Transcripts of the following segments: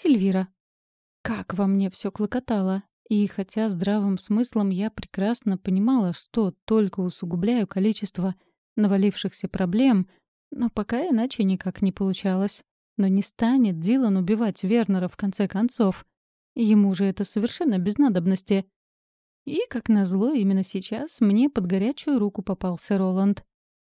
Сильвира. Как во мне все клокотало. И хотя здравым смыслом я прекрасно понимала, что только усугубляю количество навалившихся проблем, но пока иначе никак не получалось. Но не станет Дилан убивать Вернера в конце концов. Ему же это совершенно без надобности. И, как назло, именно сейчас мне под горячую руку попался Роланд.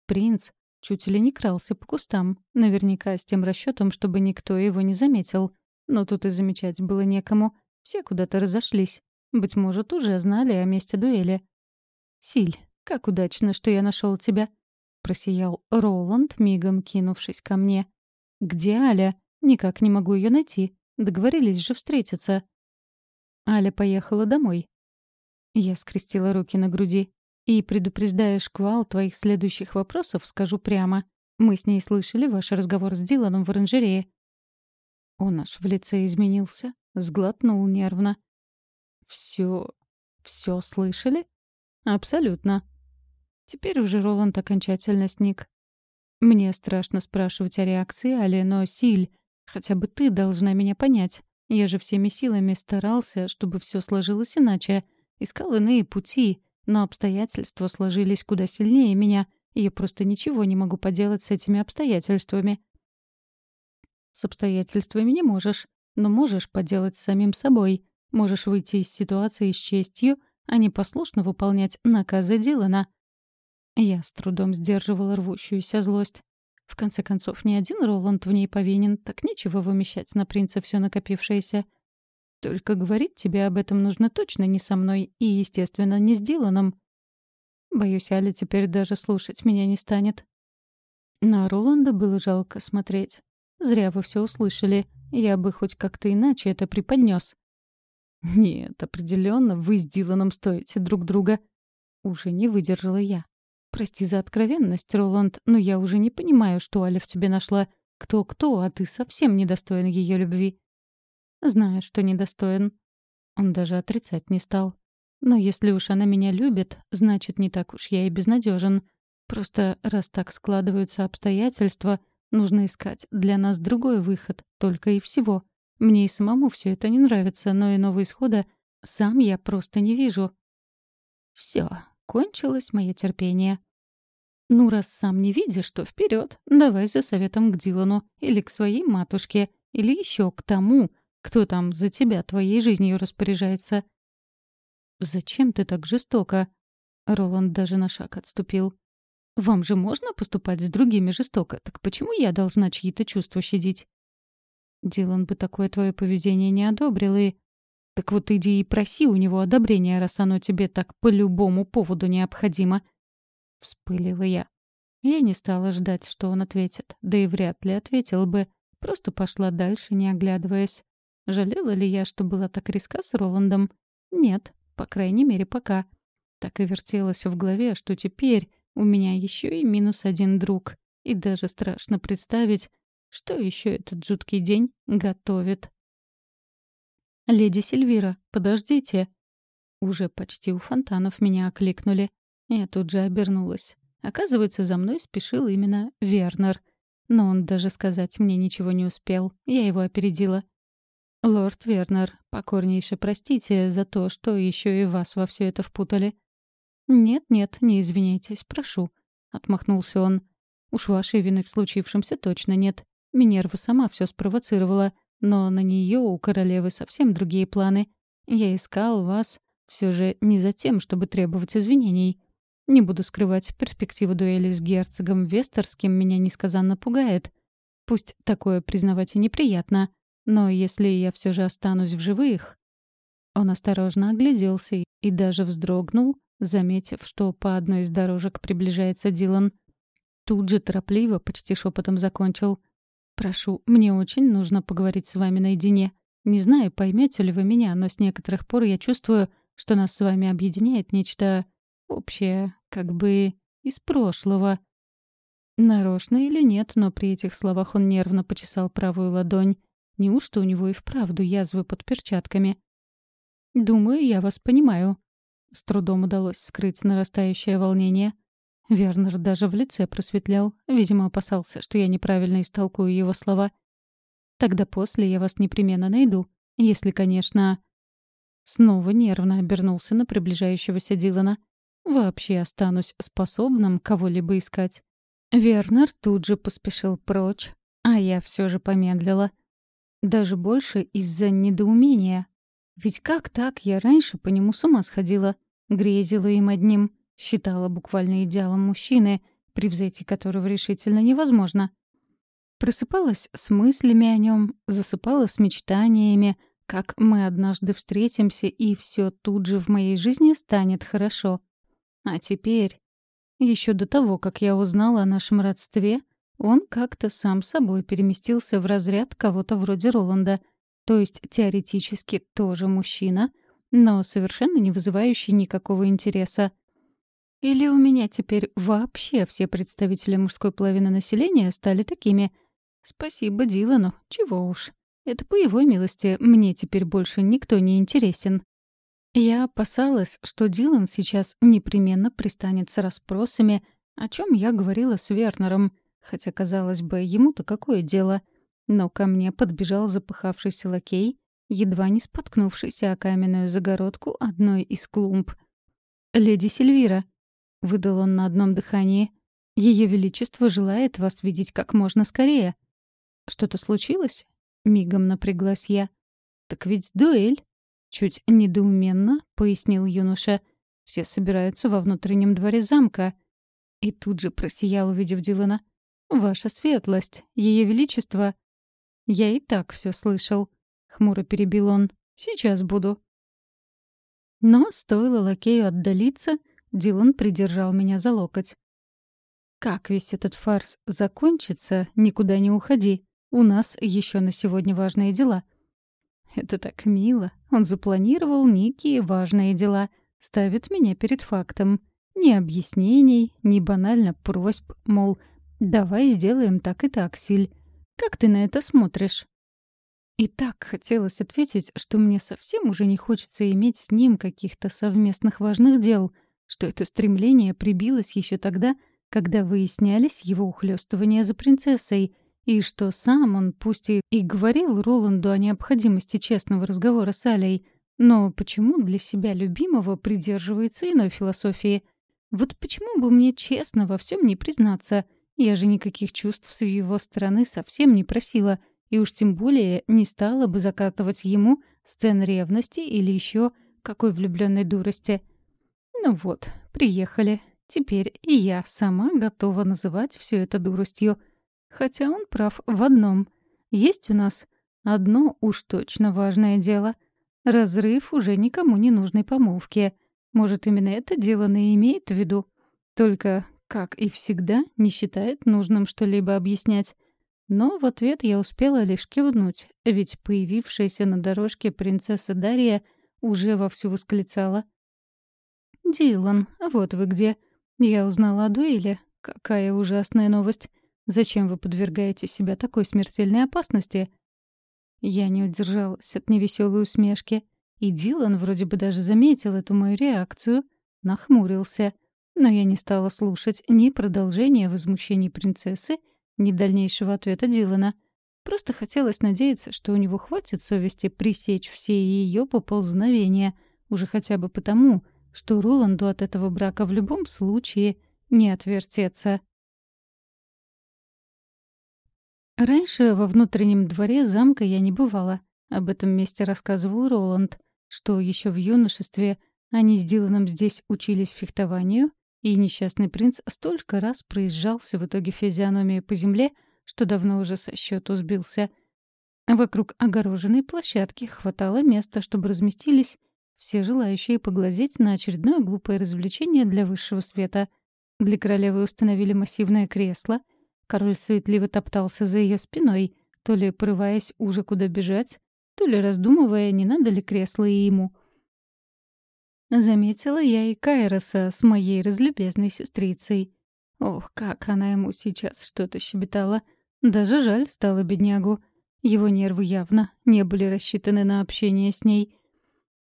Принц чуть ли не крался по кустам, наверняка с тем расчетом, чтобы никто его не заметил. Но тут и замечать было некому. Все куда-то разошлись. Быть может, уже знали о месте дуэли. «Силь, как удачно, что я нашел тебя!» — просиял Роланд, мигом кинувшись ко мне. «Где Аля? Никак не могу ее найти. Договорились же встретиться». Аля поехала домой. Я скрестила руки на груди. И, предупреждая шквал твоих следующих вопросов, скажу прямо. Мы с ней слышали ваш разговор с Диланом в оранжерее. Он аж в лице изменился, сглотнул нервно. «Все... все слышали?» «Абсолютно». Теперь уже Роланд окончательно сник. «Мне страшно спрашивать о реакции Али, но, Силь, хотя бы ты должна меня понять. Я же всеми силами старался, чтобы все сложилось иначе. Искал иные пути, но обстоятельства сложились куда сильнее меня, я просто ничего не могу поделать с этими обстоятельствами. С обстоятельствами не можешь, но можешь поделать с самим собой. Можешь выйти из ситуации с честью, а не послушно выполнять наказы Дилана. Я с трудом сдерживала рвущуюся злость. В конце концов, ни один Роланд в ней повинен, так нечего вымещать на принца все накопившееся — только говорить тебе об этом нужно точно не со мной и, естественно, не с Диланом. Боюсь, Аля теперь даже слушать меня не станет. На Роланда было жалко смотреть. Зря вы все услышали. Я бы хоть как-то иначе это преподнес. Нет, определенно, вы с Диланом стоите друг друга. Уже не выдержала я. Прости за откровенность, Роланд, но я уже не понимаю, что Аля в тебе нашла. Кто-кто, а ты совсем недостоин ее любви. Знаю, что недостоин. Он даже отрицать не стал. Но если уж она меня любит, значит, не так уж я и безнадежен. Просто раз так складываются обстоятельства, нужно искать для нас другой выход, только и всего. Мне и самому все это не нравится, но иного исхода сам я просто не вижу. Все, кончилось мое терпение. Ну, раз сам не видишь, то вперед, давай за советом к Дилану или к своей матушке, или еще к тому, кто там за тебя твоей жизнью распоряжается?» «Зачем ты так жестоко?» Роланд даже на шаг отступил. «Вам же можно поступать с другими жестоко, так почему я должна чьи-то чувства щадить?» Дилан бы такое твое поведение не одобрил и... Так вот иди и проси у него одобрения, раз оно тебе так по любому поводу необходимо. Вспылила я. Я не стала ждать, что он ответит, да и вряд ли ответил бы. Просто пошла дальше, не оглядываясь. Жалела ли я, что была так риска с Роландом? Нет, по крайней мере, пока. Так и вертелось в голове, что теперь у меня еще и минус один друг. И даже страшно представить, что еще этот жуткий день готовит. «Леди Сильвира, подождите!» Уже почти у фонтанов меня окликнули. Я тут же обернулась. Оказывается, за мной спешил именно Вернер. Но он даже сказать мне ничего не успел. Я его опередила. «Лорд Вернер, покорнейше простите за то, что еще и вас во все это впутали». «Нет-нет, не извиняйтесь, прошу», — отмахнулся он. «Уж вашей вины в случившемся точно нет. Минерва сама все спровоцировала, но на нее у королевы совсем другие планы. Я искал вас все же не за тем, чтобы требовать извинений. Не буду скрывать, перспектива дуэли с герцогом Вестерским меня несказанно пугает. Пусть такое признавать и неприятно, но если я все же останусь в живых... Он осторожно огляделся и даже вздрогнул, заметив, что по одной из дорожек приближается Дилан. Тут же торопливо, почти шепотом закончил. «Прошу, мне очень нужно поговорить с вами наедине. Не знаю, поймете ли вы меня, но с некоторых пор я чувствую, что нас с вами объединяет нечто общее, как бы из прошлого». Нарочно или нет, но при этих словах он нервно почесал правую ладонь. Неужто у него и вправду язвы под перчатками? «Думаю, я вас понимаю». С трудом удалось скрыть нарастающее волнение. Вернер даже в лице просветлял. Видимо, опасался, что я неправильно истолкую его слова. Тогда после я вас непременно найду. Если, конечно...» Снова нервно обернулся на приближающегося Дилана. «Вообще останусь способным кого-либо искать». Вернер тут же поспешил прочь, а я все же помедлила. Даже больше из-за недоумения. Ведь как так я раньше по нему с ума сходила? Грезила им одним, считала буквально идеалом мужчины, превзойти которого решительно невозможно. Просыпалась с мыслями о нем, засыпала с мечтаниями, как мы однажды встретимся, и все тут же в моей жизни станет хорошо. А теперь, еще до того, как я узнала о нашем родстве, он как-то сам собой переместился в разряд кого-то вроде Роланда, то есть теоретически тоже мужчина, но совершенно не вызывающий никакого интереса. Или у меня теперь вообще все представители мужской половины населения стали такими? Спасибо Дилану, чего уж. Это по его милости мне теперь больше никто не интересен. Я опасалась, что Дилан сейчас непременно пристанет с расспросами, о чем я говорила с Вернером — Хотя, казалось бы, ему-то какое дело? Но ко мне подбежал запыхавшийся лакей, едва не споткнувшийся о каменную загородку одной из клумб. «Леди Сильвира», — выдал он на одном дыхании, — «Ее Величество желает вас видеть как можно скорее». «Что-то случилось?» — мигом напряглась я. «Так ведь дуэль», — чуть недоуменно пояснил юноша. «Все собираются во внутреннем дворе замка». И тут же просиял, увидев Дилана. «Ваша светлость, Ее Величество...» «Я и так все слышал», — хмуро перебил он. «Сейчас буду». Но стоило лакею отдалиться, Дилан придержал меня за локоть. «Как весь этот фарс закончится, никуда не уходи. У нас еще на сегодня важные дела». Это так мило. Он запланировал некие важные дела. Ставит меня перед фактом. Ни объяснений, ни банально просьб, мол, «Давай сделаем так и так, Силь. Как ты на это смотришь?» И так хотелось ответить, что мне совсем уже не хочется иметь с ним каких-то совместных важных дел, что это стремление прибилось еще тогда, когда выяснялись его ухлёстывания за принцессой, и что сам он, пусть и, и говорил Роланду о необходимости честного разговора с Алей, но почему для себя любимого придерживается иной философии? Вот почему бы мне честно во всем не признаться — я же никаких чувств с его стороны совсем не просила, и уж тем более не стала бы закатывать ему сцен ревности или еще какой влюбленной дурости. Ну вот, приехали. Теперь и я сама готова называть все это дуростью. Хотя он прав в одном. Есть у нас одно уж точно важное дело. Разрыв уже никому не нужной помолвки. Может, именно это дело и имеет в виду. Только как и всегда, не считает нужным что-либо объяснять. Но в ответ я успела лишь кивнуть, ведь появившаяся на дорожке принцесса Дарья уже вовсю восклицала. «Дилан, вот вы где. Я узнала о дуэли. Какая ужасная новость. Зачем вы подвергаете себя такой смертельной опасности?» Я не удержалась от невеселой усмешки, и Дилан вроде бы даже заметил эту мою реакцию, нахмурился — но я не стала слушать ни продолжения возмущений принцессы, ни дальнейшего ответа Дилана. Просто хотелось надеяться, что у него хватит совести пресечь все ее поползновения, уже хотя бы потому, что Роланду от этого брака в любом случае не отвертеться. Раньше во внутреннем дворе замка я не бывала. Об этом месте рассказывал Роланд, что еще в юношестве они с Диланом здесь учились фехтованию, и несчастный принц столько раз проезжался в итоге физиономией по земле, что давно уже со счету сбился. Вокруг огороженной площадки хватало места, чтобы разместились все желающие поглазеть на очередное глупое развлечение для высшего света. Для королевы установили массивное кресло. Король суетливо топтался за ее спиной, то ли порываясь уже куда бежать, то ли раздумывая, не надо ли кресло и ему — Заметила я и Кайроса с моей разлюбезной сестрицей. Ох, как она ему сейчас что-то щебетала. Даже жаль стало беднягу. Его нервы явно не были рассчитаны на общение с ней.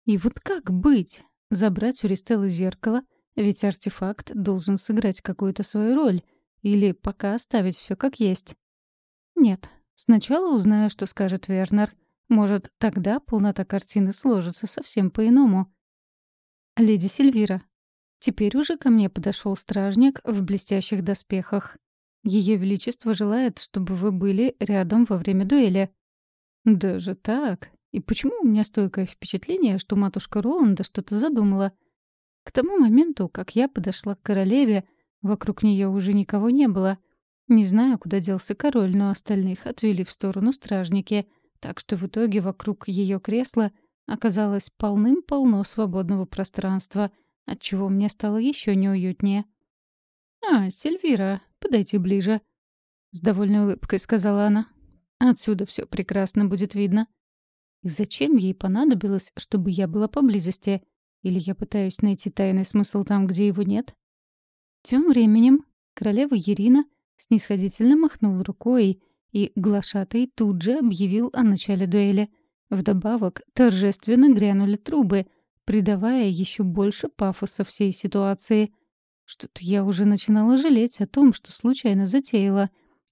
И вот как быть? Забрать у Ристеллы зеркало? Ведь артефакт должен сыграть какую-то свою роль. Или пока оставить все как есть? Нет, Сначала узнаю, что скажет Вернер. Может, тогда полнота картины сложится совсем по-иному. Леди Сильвира. Теперь уже ко мне подошел стражник в блестящих доспехах. Ее Величество желает, чтобы вы были рядом во время дуэли. Даже так? И почему у меня стойкое впечатление, что матушка Роланда что-то задумала? К тому моменту, как я подошла к королеве, вокруг нее уже никого не было. Не знаю, куда делся король, но остальных отвели в сторону стражники, так что в итоге вокруг ее кресла оказалось полным-полно свободного пространства, отчего мне стало еще неуютнее. «А, Сильвира, подойти ближе», — с довольной улыбкой сказала она. «Отсюда все прекрасно будет видно». И зачем ей понадобилось, чтобы я была поблизости? Или я пытаюсь найти тайный смысл там, где его нет? Тем временем королева Ирина снисходительно махнула рукой, и глашатый тут же объявил о начале дуэли. Вдобавок торжественно грянули трубы, придавая еще больше пафоса всей ситуации. Что-то я уже начинала жалеть о том, что случайно затеяла.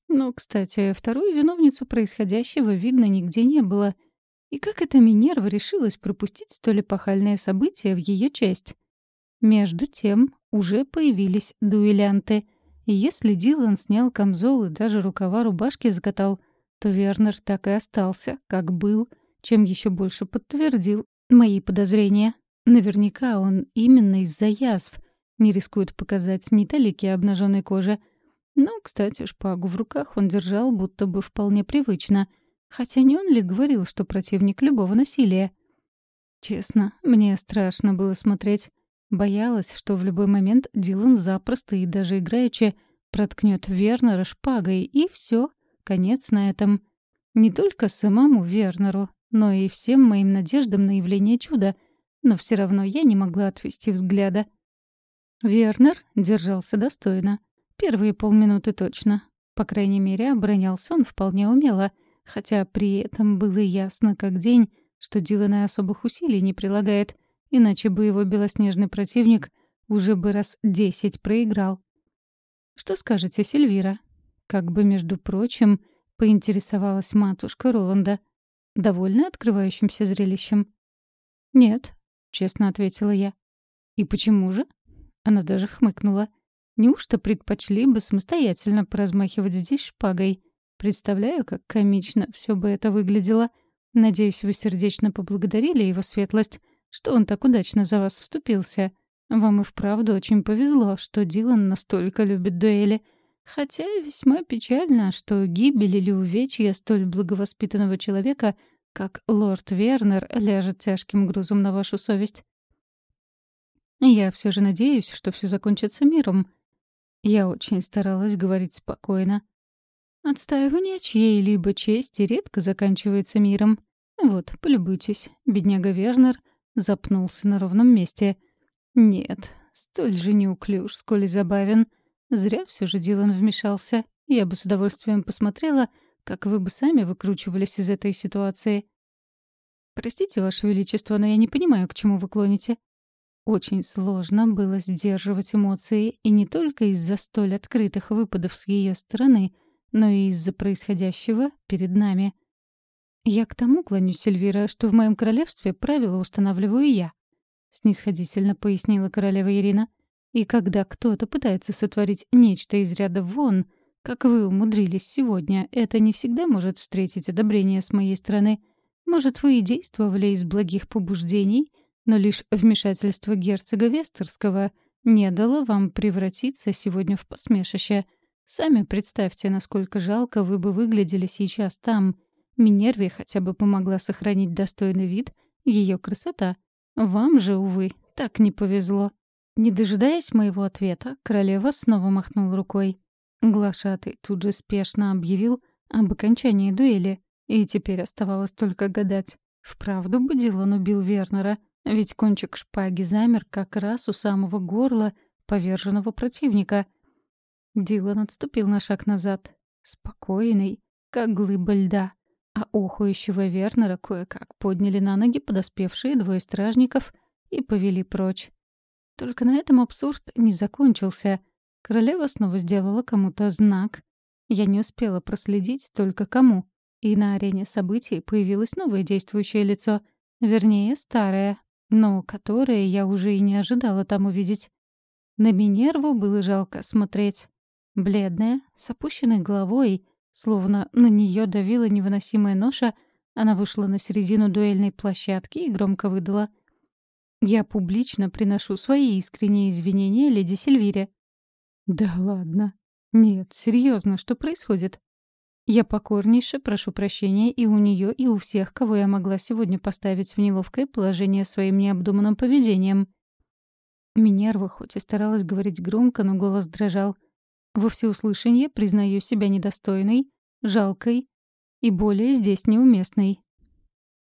Но, кстати, вторую виновницу происходящего видно нигде не было — и как эта Минерва решилась пропустить столь эпохальное событие в ее честь? Между тем уже появились дуэлянты. И если Дилан снял камзол и даже рукава рубашки закатал, то Вернер так и остался, как был, чем еще больше подтвердил мои подозрения. Наверняка он именно из-за язв не рискует показать ни талики обнаженной кожи. Но, кстати, шпагу в руках он держал будто бы вполне привычно — Хотя не он ли говорил, что противник любого насилия? Честно, мне страшно было смотреть. Боялась, что в любой момент Дилан запросто и даже играючи проткнет Вернера шпагой, и все, конец на этом. Не только самому Вернеру, но и всем моим надеждам на явление чуда. Но все равно я не могла отвести взгляда. Вернер держался достойно. Первые полминуты точно. По крайней мере, оборонялся он вполне умело — хотя при этом было ясно как день, что Дилан и особых усилий не прилагает, иначе бы его белоснежный противник уже бы раз десять проиграл. «Что скажете, Сильвира?» Как бы, между прочим, поинтересовалась матушка Роланда. Довольно открывающимся зрелищем. «Нет», — честно ответила я. «И почему же?» Она даже хмыкнула. «Неужто предпочли бы самостоятельно поразмахивать здесь шпагой?» Представляю, как комично все бы это выглядело. Надеюсь, вы сердечно поблагодарили его светлость, что он так удачно за вас вступился. Вам и вправду очень повезло, что Дилан настолько любит дуэли. Хотя весьма печально, что гибель или увечья столь благовоспитанного человека, как лорд Вернер, ляжет тяжким грузом на вашу совесть. Я все же надеюсь, что все закончится миром. Я очень старалась говорить спокойно. Отстаивание чьей-либо чести редко заканчивается миром. Вот, полюбуйтесь, бедняга Вернер запнулся на ровном месте. Нет, столь же неуклюж, сколь и забавен. Зря все же Дилан вмешался. Я бы с удовольствием посмотрела, как вы бы сами выкручивались из этой ситуации. Простите, Ваше Величество, но я не понимаю, к чему вы клоните. Очень сложно было сдерживать эмоции, и не только из-за столь открытых выпадов с ее стороны — но и из-за происходящего перед нами. Я к тому клонюсь, Эльвира, что в моем королевстве правила устанавливаю я, снисходительно пояснила королева Ирина. И когда кто-то пытается сотворить нечто из ряда вон, как вы умудрились сегодня, это не всегда может встретить одобрение с моей стороны. Может, вы и действовали из благих побуждений, но лишь вмешательство герцога Вестерского не дало вам превратиться сегодня в посмешище — Сами представьте, насколько жалко вы бы выглядели сейчас там. Минерве хотя бы помогла сохранить достойный вид ее красота. Вам же, увы, так не повезло. Не дожидаясь моего ответа, королева снова махнула рукой. Глашатый тут же спешно объявил об окончании дуэли, и теперь оставалось только гадать. Вправду бы Дилан убил Вернера, ведь кончик шпаги замер как раз у самого горла поверженного противника — Дилан отступил на шаг назад, спокойный, как глыба льда, а охующего Вернера кое-как подняли на ноги подоспевшие двое стражников и повели прочь. Только на этом абсурд не закончился. Королева снова сделала кому-то знак. Я не успела проследить только кому. и на арене событий появилось новое действующее лицо. Вернее, старое, но которое я уже и не ожидала там увидеть. На Минерву было жалко смотреть. Бледная, с опущенной головой, словно на нее давила невыносимая ноша, она вышла на середину дуэльной площадки и громко выдала. «Я публично приношу свои искренние извинения леди Сильвире». «Да ладно. Нет, серьезно, что происходит?» «Я покорнейше прошу прощения и у нее, и у всех, кого я могла сегодня поставить в неловкое положение своим необдуманным поведением». Минерва хоть и старалась говорить громко, но голос дрожал. Во всеуслышание признаю себя недостойной, жалкой и более здесь неуместной.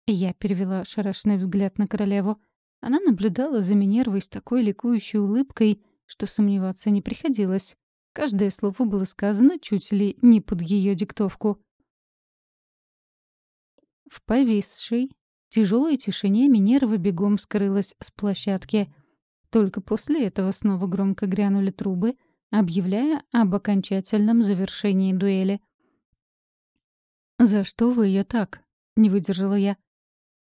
Я перевела ошарашенный взгляд на королеву. Она наблюдала за Минервой с такой ликующей улыбкой, что сомневаться не приходилось. Каждое слово было сказано чуть ли не под ее диктовку. В повисшей, тяжелой тишине Минерва бегом скрылась с площадки. Только после этого снова громко грянули трубы, объявляя об окончательном завершении дуэли. «За что вы ее так?» — не выдержала я.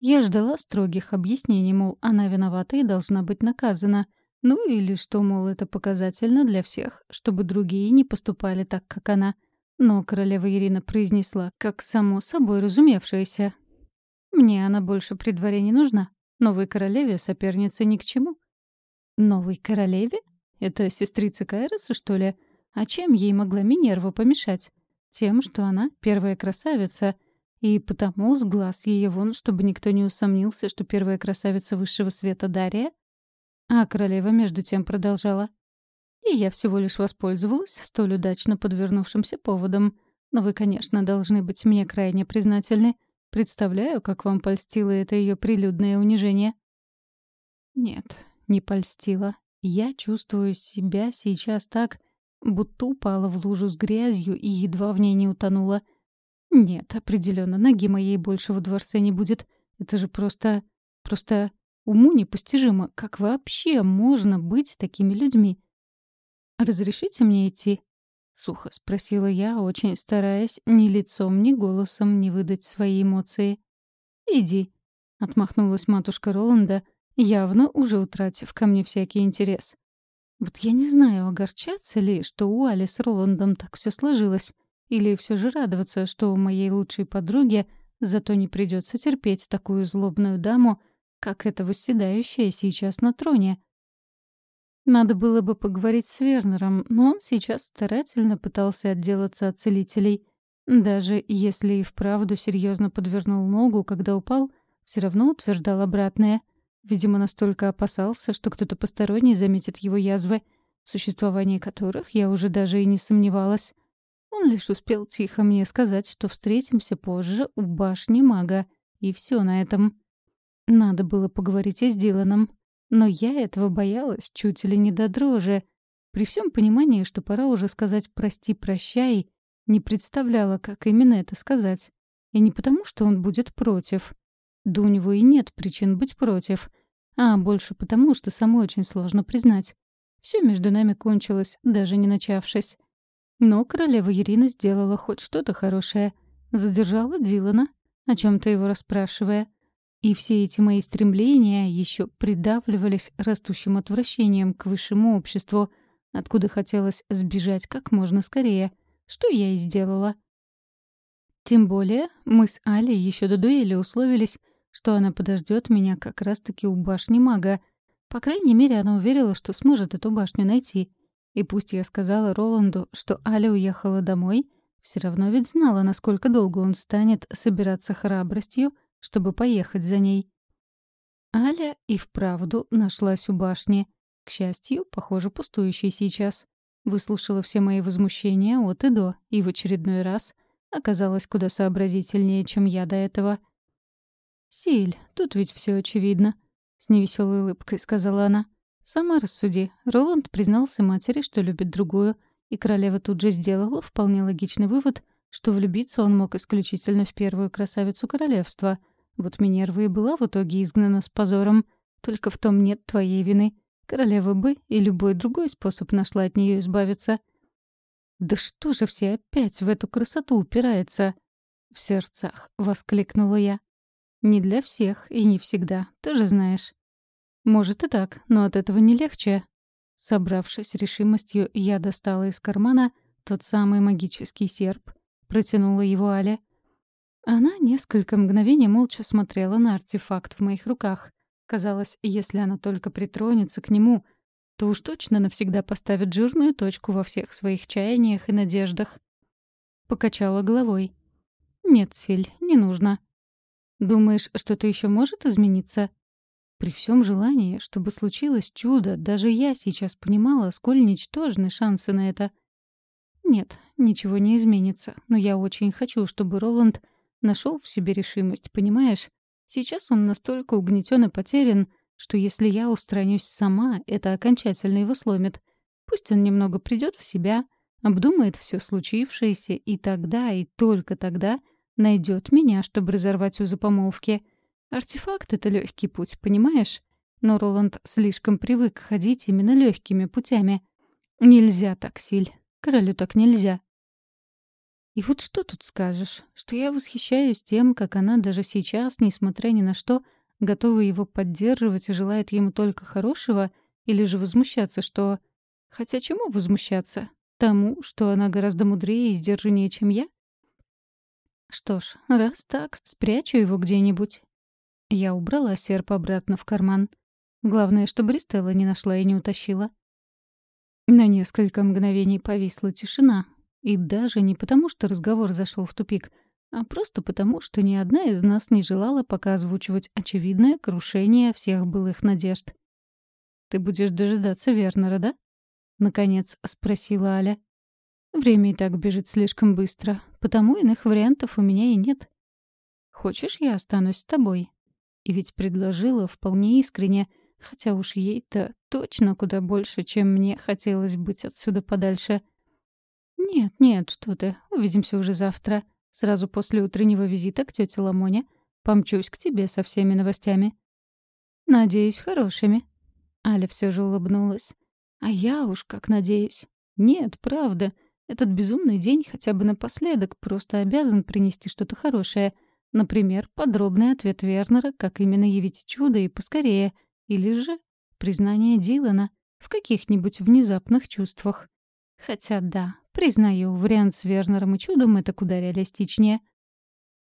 Я ждала строгих объяснений, мол, она виновата и должна быть наказана. Ну или что, мол, это показательно для всех, чтобы другие не поступали так, как она. Но королева Ирина произнесла, как само собой разумевшееся. «Мне она больше при дворе не нужна. Новой королеве соперница ни к чему». «Новой королеве?» Это сестрица Кайроса, что ли? А чем ей могла Минерва помешать? Тем, что она первая красавица, и потому с глаз ее вон, чтобы никто не усомнился, что первая красавица высшего света Дарья. А королева между тем продолжала. И я всего лишь воспользовалась столь удачно подвернувшимся поводом. Но вы, конечно, должны быть мне крайне признательны. Представляю, как вам польстило это ее прилюдное унижение. Нет, не польстило. Я чувствую себя сейчас так, будто упала в лужу с грязью и едва в ней не утонула. Нет, определенно, ноги моей больше во дворце не будет. Это же просто... просто уму непостижимо. Как вообще можно быть такими людьми? «Разрешите мне идти?» — сухо спросила я, очень стараясь ни лицом, ни голосом не выдать свои эмоции. «Иди», — отмахнулась матушка Роланда, явно уже утратив ко мне всякий интерес. Вот я не знаю, огорчаться ли, что у Али с Роландом так все сложилось, или все же радоваться, что у моей лучшей подруги зато не придется терпеть такую злобную даму, как эта восседающая сейчас на троне. Надо было бы поговорить с Вернером, но он сейчас старательно пытался отделаться от целителей. Даже если и вправду серьезно подвернул ногу, когда упал, все равно утверждал обратное — Видимо, настолько опасался, что кто-то посторонний заметит его язвы, в существовании которых я уже даже и не сомневалась. Он лишь успел тихо мне сказать, что встретимся позже у башни мага, и все на этом. Надо было поговорить и с Диланом, но я этого боялась чуть ли не до дрожи. При всем понимании, что пора уже сказать «прости-прощай», не представляла, как именно это сказать. И не потому, что он будет против. Да у него и нет причин быть против. А больше потому, что самой очень сложно признать. Все между нами кончилось, даже не начавшись. Но королева Ирина сделала хоть что-то хорошее. Задержала Дилана, о чем то его расспрашивая. И все эти мои стремления еще придавливались растущим отвращением к высшему обществу, откуда хотелось сбежать как можно скорее, что я и сделала. Тем более мы с Али еще до дуэли условились, что она подождет меня как раз-таки у башни мага. По крайней мере, она уверила, что сможет эту башню найти. И пусть я сказала Роланду, что Аля уехала домой, все равно ведь знала, насколько долго он станет собираться храбростью, чтобы поехать за ней. Аля и вправду нашлась у башни. К счастью, похоже, пустующей сейчас. Выслушала все мои возмущения от и до, и в очередной раз оказалась куда сообразительнее, чем я до этого — «Силь, тут ведь все очевидно», — с невеселой улыбкой сказала она. «Сама рассуди. Роланд признался матери, что любит другую, и королева тут же сделала вполне логичный вывод, что влюбиться он мог исключительно в первую красавицу королевства. Вот Минерва и была в итоге изгнана с позором. Только в том нет твоей вины. Королева бы и любой другой способ нашла от нее избавиться». «Да что же все опять в эту красоту упирается?» В сердцах воскликнула я. «Не для всех и не всегда, ты же знаешь». «Может и так, но от этого не легче». Собравшись решимостью, я достала из кармана тот самый магический серп, протянула его Але. Она несколько мгновений молча смотрела на артефакт в моих руках. Казалось, если она только притронется к нему, то уж точно навсегда поставит жирную точку во всех своих чаяниях и надеждах. Покачала головой. «Нет, Силь, не нужно. Думаешь, что-то еще может измениться?» При всем желании, чтобы случилось чудо, даже я сейчас понимала, сколь ничтожны шансы на это. Нет, ничего не изменится, но я очень хочу, чтобы Роланд нашел в себе решимость, понимаешь? Сейчас он настолько угнетен и потерян, что если я устранюсь сама, это окончательно его сломит. Пусть он немного придет в себя, обдумает все случившееся, и тогда, и только тогда найдет меня, чтобы разорвать узы помолвки. Артефакт — это легкий путь, понимаешь? Но Роланд слишком привык ходить именно легкими путями. Нельзя так, Силь. Королю так нельзя. И вот что тут скажешь? Что я восхищаюсь тем, как она даже сейчас, несмотря ни на что, готова его поддерживать и желает ему только хорошего, или же возмущаться, что... Хотя чему возмущаться? Тому, что она гораздо мудрее и сдержаннее, чем я? Что ж, раз так, спрячу его где-нибудь. Я убрала серп обратно в карман. Главное, чтобы Ристелла не нашла и не утащила. На несколько мгновений повисла тишина. И даже не потому, что разговор зашел в тупик — а просто потому, что ни одна из нас не желала пока озвучивать очевидное крушение всех былых надежд. «Ты будешь дожидаться Вернера, да?» — наконец спросила Аля. «Время и так бежит слишком быстро, потому иных вариантов у меня и нет. Хочешь, я останусь с тобой?» И ведь предложила вполне искренне, хотя уж ей-то точно куда больше, чем мне хотелось быть отсюда подальше. «Нет, нет, что ты, увидимся уже завтра», Сразу после утреннего визита к тете Ламоне помчусь к тебе со всеми новостями. Надеюсь, хорошими. Аля все же улыбнулась. А я уж как надеюсь. Нет, правда. Этот безумный день хотя бы напоследок просто обязан принести что-то хорошее. Например, подробный ответ Вернера, как именно явить чудо и поскорее. Или же признание Дилана в каких-нибудь внезапных чувствах. Хотя да, Признаю, вариант с Вернером и чудом — это куда реалистичнее.